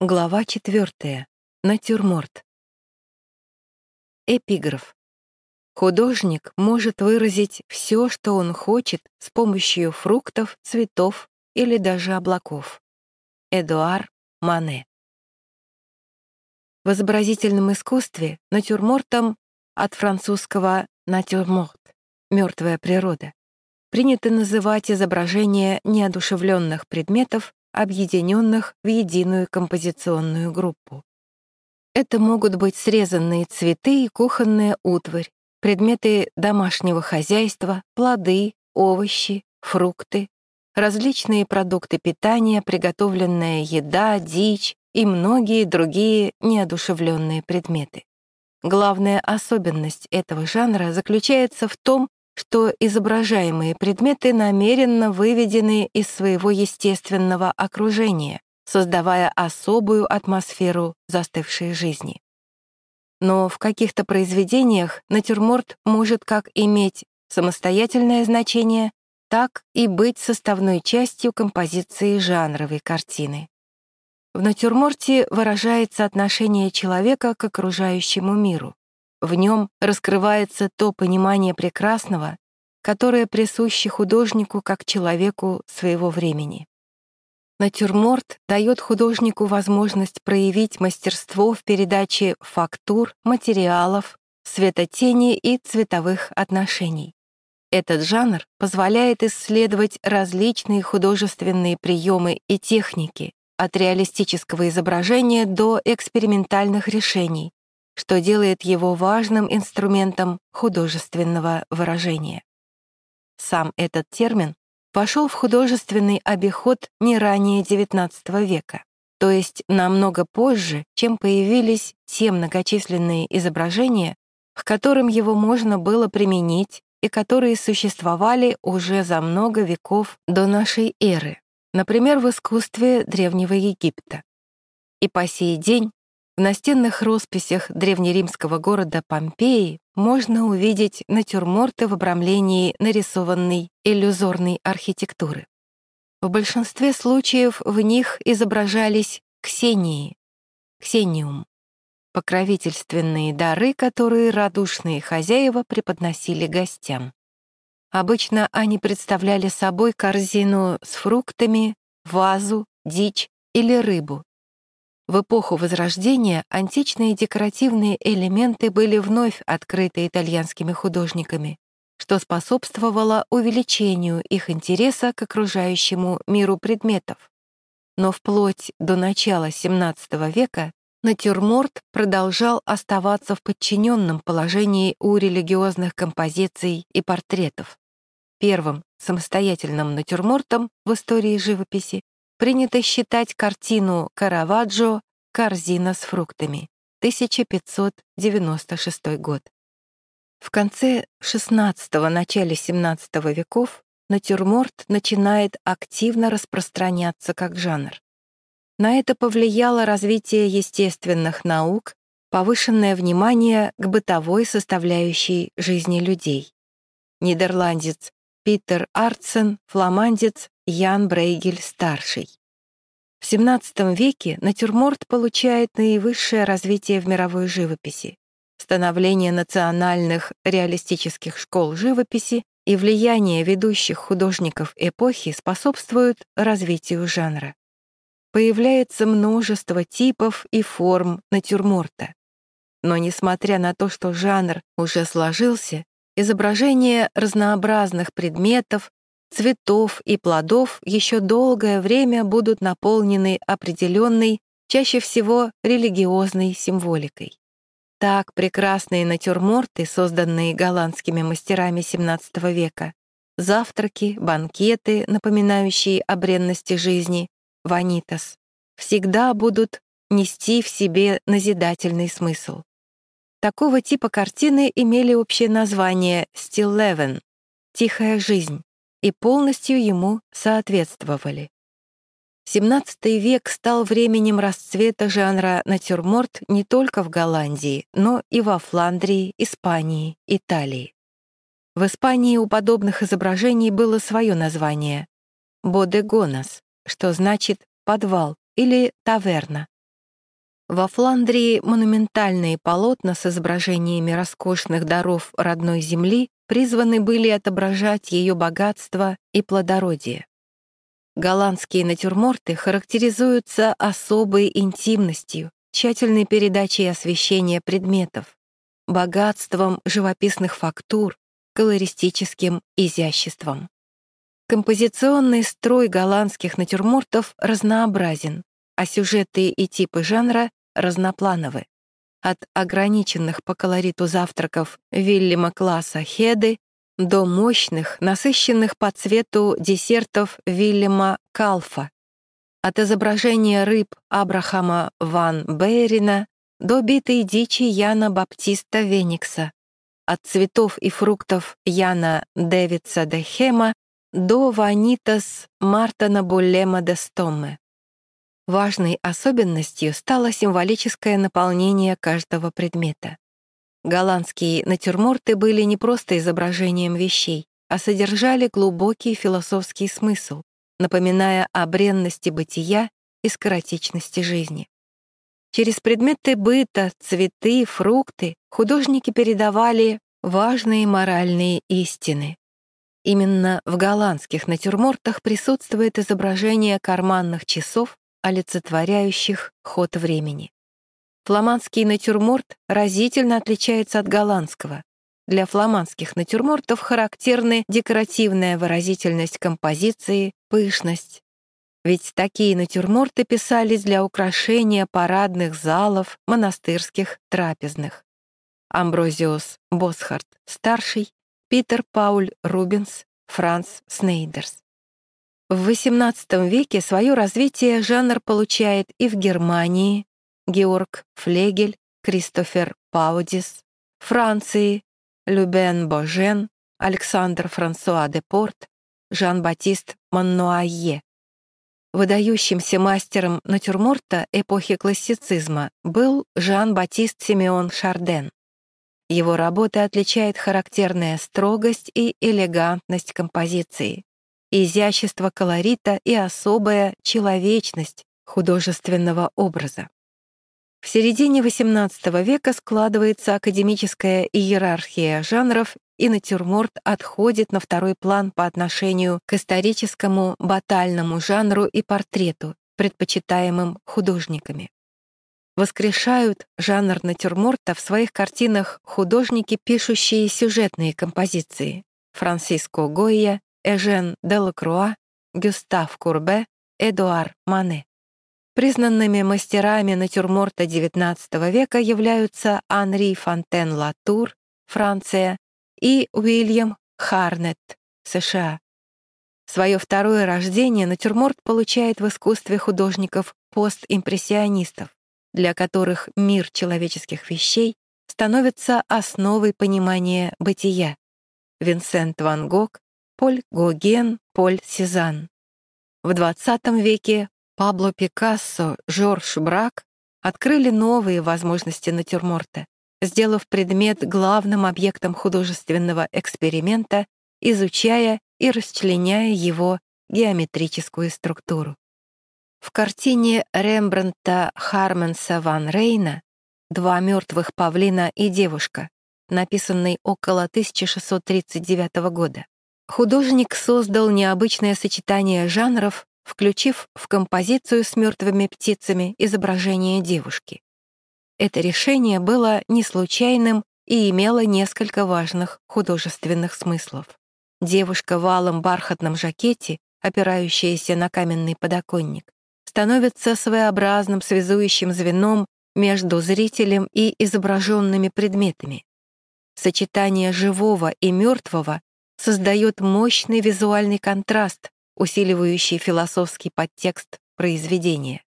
Глава четвертая. Натюрморт. Эпиграф. Художник может выразить все, что он хочет с помощью фруктов, цветов или даже облаков. Эдуар Мане. В изобразительном искусстве натюрмортом от французского «натюрморт» — «мертвая природа» принято называть изображение неодушевленных предметов объединенных в единую композиционную группу. Это могут быть срезанные цветы и кухонная утварь, предметы домашнего хозяйства, плоды, овощи, фрукты, различные продукты питания, приготовленная еда, дичь и многие другие неодушевленные предметы. Главная особенность этого жанра заключается в том, что изображаемые предметы намеренно выведены из своего естественного окружения, создавая особую атмосферу застывшей жизни. Но в каких-то произведениях натюрморт может как иметь самостоятельное значение, так и быть составной частью композиции жанровой картины. В натюрморте выражается отношение человека к окружающему миру. В нем раскрывается то понимание прекрасного, которое присуще художнику как человеку своего времени. Натюрморт дает художнику возможность проявить мастерство в передаче фактур, материалов, светотени и цветовых отношений. Этот жанр позволяет исследовать различные художественные приемы и техники, от реалистического изображения до экспериментальных решений, что делает его важным инструментом художественного выражения. Сам этот термин вошел в художественный обиход не ранее XIX века, то есть намного позже, чем появились те многочисленные изображения, к которым его можно было применить и которые существовали уже за много веков до нашей эры, например, в искусстве Древнего Египта. И по сей день в настенных росписях древнеримского города Помпеи можно увидеть натюрморты в обрамлении нарисованной иллюзорной архитектуры. В большинстве случаев в них изображались ксении, ксениум, покровительственные дары, которые радушные хозяева преподносили гостям. Обычно они представляли собой корзину с фруктами, вазу, дичь или рыбу, в эпоху Возрождения античные декоративные элементы были вновь открыты итальянскими художниками, что способствовало увеличению их интереса к окружающему миру предметов. Но вплоть до начала XVII века натюрморт продолжал оставаться в подчиненном положении у религиозных композиций и портретов. Первым самостоятельным натюрмортом в истории живописи принято считать картину Караваджо «Корзина с фруктами» 1596 год. В конце XVI – начале XVII веков натюрморт начинает активно распространяться как жанр. На это повлияло развитие естественных наук, повышенное внимание к бытовой составляющей жизни людей. Нидерландец Питер Артсен, фламандец Ян Брейгель-старший. В XVII веке натюрморт получает наивысшее развитие в мировой живописи. Становление национальных реалистических школ живописи и влияние ведущих художников эпохи способствуют развитию жанра. Появляется множество типов и форм натюрморта. Но несмотря на то, что жанр уже сложился, изображение разнообразных предметов, цветов и плодов еще долгое время будут наполнены определенной, чаще всего религиозной символикой. Так прекрасные натюрморты, созданные голландскими мастерами XVII века, завтраки, банкеты, напоминающие о бренности жизни, ванитас, всегда будут нести в себе назидательный смысл. Такого типа картины имели общее название «Still Leven» — «Тихая жизнь», и полностью ему соответствовали. XVII век стал временем расцвета жанра натюрморт не только в Голландии, но и во Фландрии, Испании, Италии. В Испании у подобных изображений было свое название — «бодегонас», что значит «подвал» или «таверна», Во Фландрии монументальные полотна с изображениями роскошных даров родной земли призваны были отображать ее богатство и плодородие. Голландские натюрморты характеризуются особой интимностью, тщательной передачей освещения предметов, богатством живописных фактур, колористическим изяществом. Композиционный строй голландских натюрмортов разнообразен, а сюжеты и типы жанра разноплановы. От ограниченных по колориту завтраков Вильяма класса Хеды до мощных, насыщенных по цвету десертов Вильяма Калфа. От изображения рыб Абрахама ван Бейрина до битой дичи Яна Баптиста Веникса. От цветов и фруктов Яна Дэвидса де Хема до Ванитас Мартана Буллема де Стомме. Важной особенностью стало символическое наполнение каждого предмета. Голландские натюрморты были не просто изображением вещей, а содержали глубокий философский смысл, напоминая о бренности бытия и скоротечности жизни. Через предметы быта, цветы, фрукты художники передавали важные моральные истины. Именно в голландских натюрмортах присутствует изображение карманных часов олицетворяющих ход времени. Фламандский натюрморт разительно отличается от голландского. Для фламандских натюрмортов характерны декоративная выразительность композиции, пышность. Ведь такие натюрморты писались для украшения парадных залов, монастырских, трапезных. Амброзиус Босхарт, старший, Питер Пауль Рубинс, Франц Снейдерс. В XVIII веке свое развитие жанр получает и в Германии Георг Флегель, Кристофер Паудис, Франции Любен Божен, Александр Франсуа де Порт, Жан-Батист Маннуае. Выдающимся мастером натюрморта эпохи классицизма был Жан-Батист Симеон Шарден. Его работы отличает характерная строгость и элегантность композиции изящество колорита и особая человечность художественного образа. В середине XVIII века складывается академическая иерархия жанров, и натюрморт отходит на второй план по отношению к историческому батальному жанру и портрету, предпочитаемым художниками. Воскрешают жанр натюрморта в своих картинах художники, пишущие сюжетные композиции — Франциско Гойя, Эжен Делакруа, Гюстав Курбе, Эдуар Мане. Признанными мастерами натюрморта XIX века являются Анри Фонтен Латур, Франция, и Уильям Харнет, США. Свое второе рождение натюрморт получает в искусстве художников постимпрессионистов, для которых мир человеческих вещей становится основой понимания бытия. Винсент Ван Гог, Поль Гоген, Поль Сезанн. В XX веке Пабло Пикассо, Жорж Брак открыли новые возможности натюрморта, сделав предмет главным объектом художественного эксперимента, изучая и расчленяя его геометрическую структуру. В картине Рембрандта Харменса ван Рейна «Два мертвых павлина и девушка», написанной около 1639 года, Художник создал необычное сочетание жанров, включив в композицию с мертвыми птицами изображение девушки. Это решение было не случайным и имело несколько важных художественных смыслов. Девушка в алом бархатном жакете, опирающаяся на каменный подоконник, становится своеобразным связующим звеном между зрителем и изображенными предметами. Сочетание живого и мертвого создает мощный визуальный контраст, усиливающий философский подтекст произведения.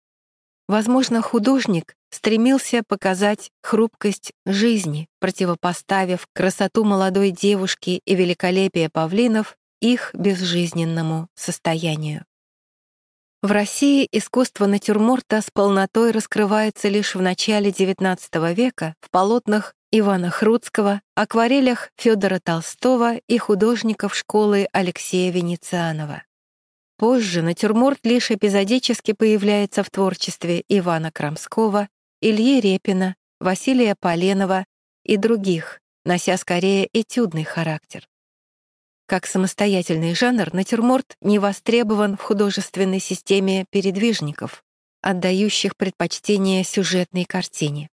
Возможно, художник стремился показать хрупкость жизни, противопоставив красоту молодой девушки и великолепие павлинов их безжизненному состоянию. В России искусство натюрморта с полнотой раскрывается лишь в начале XIX века в полотнах Ивана Хруцкого, акварелях Федора Толстого и художников школы Алексея Венецианова. Позже натюрморт лишь эпизодически появляется в творчестве Ивана Крамского, Ильи Репина, Василия Поленова и других, нося скорее этюдный характер. Как самостоятельный жанр, натюрморт не востребован в художественной системе передвижников, отдающих предпочтение сюжетной картине.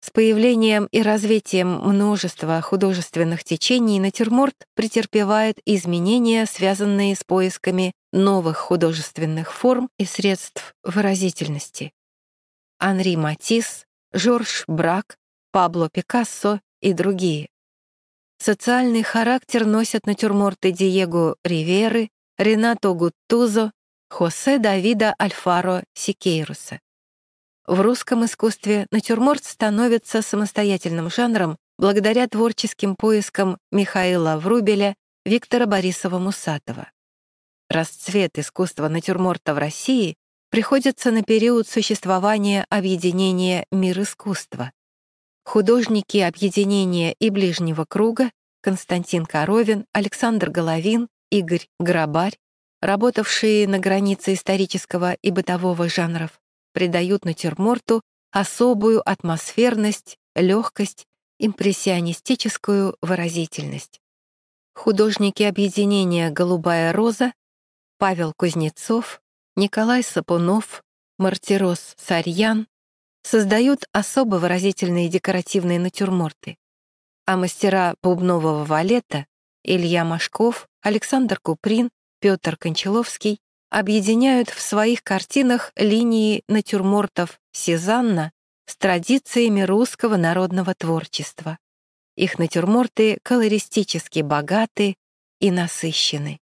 С появлением и развитием множества художественных течений натюрморт претерпевает изменения, связанные с поисками новых художественных форм и средств выразительности. Анри Матисс, Жорж Брак, Пабло Пикассо и другие. Социальный характер носят натюрморты Диего Риверы, Ренато Гуттузо, Хосе Давида Альфаро Сикейруса. В русском искусстве натюрморт становится самостоятельным жанром благодаря творческим поискам Михаила Врубеля, Виктора Борисова-Мусатова. Расцвет искусства натюрморта в России приходится на период существования объединения «Мир искусства». Художники объединения и ближнего круга Константин Коровин, Александр Головин, Игорь Грабарь, работавшие на границе исторического и бытового жанров, придают натюрморту особую атмосферность, легкость, импрессионистическую выразительность. Художники объединения «Голубая роза» Павел Кузнецов, Николай Сапунов, Мартирос Сарьян создают особо выразительные декоративные натюрморты, а мастера бубнового валета Илья Машков, Александр Куприн, Петр Кончаловский объединяют в своих картинах линии натюрмортов Сезанна с традициями русского народного творчества. Их натюрморты колористически богаты и насыщены.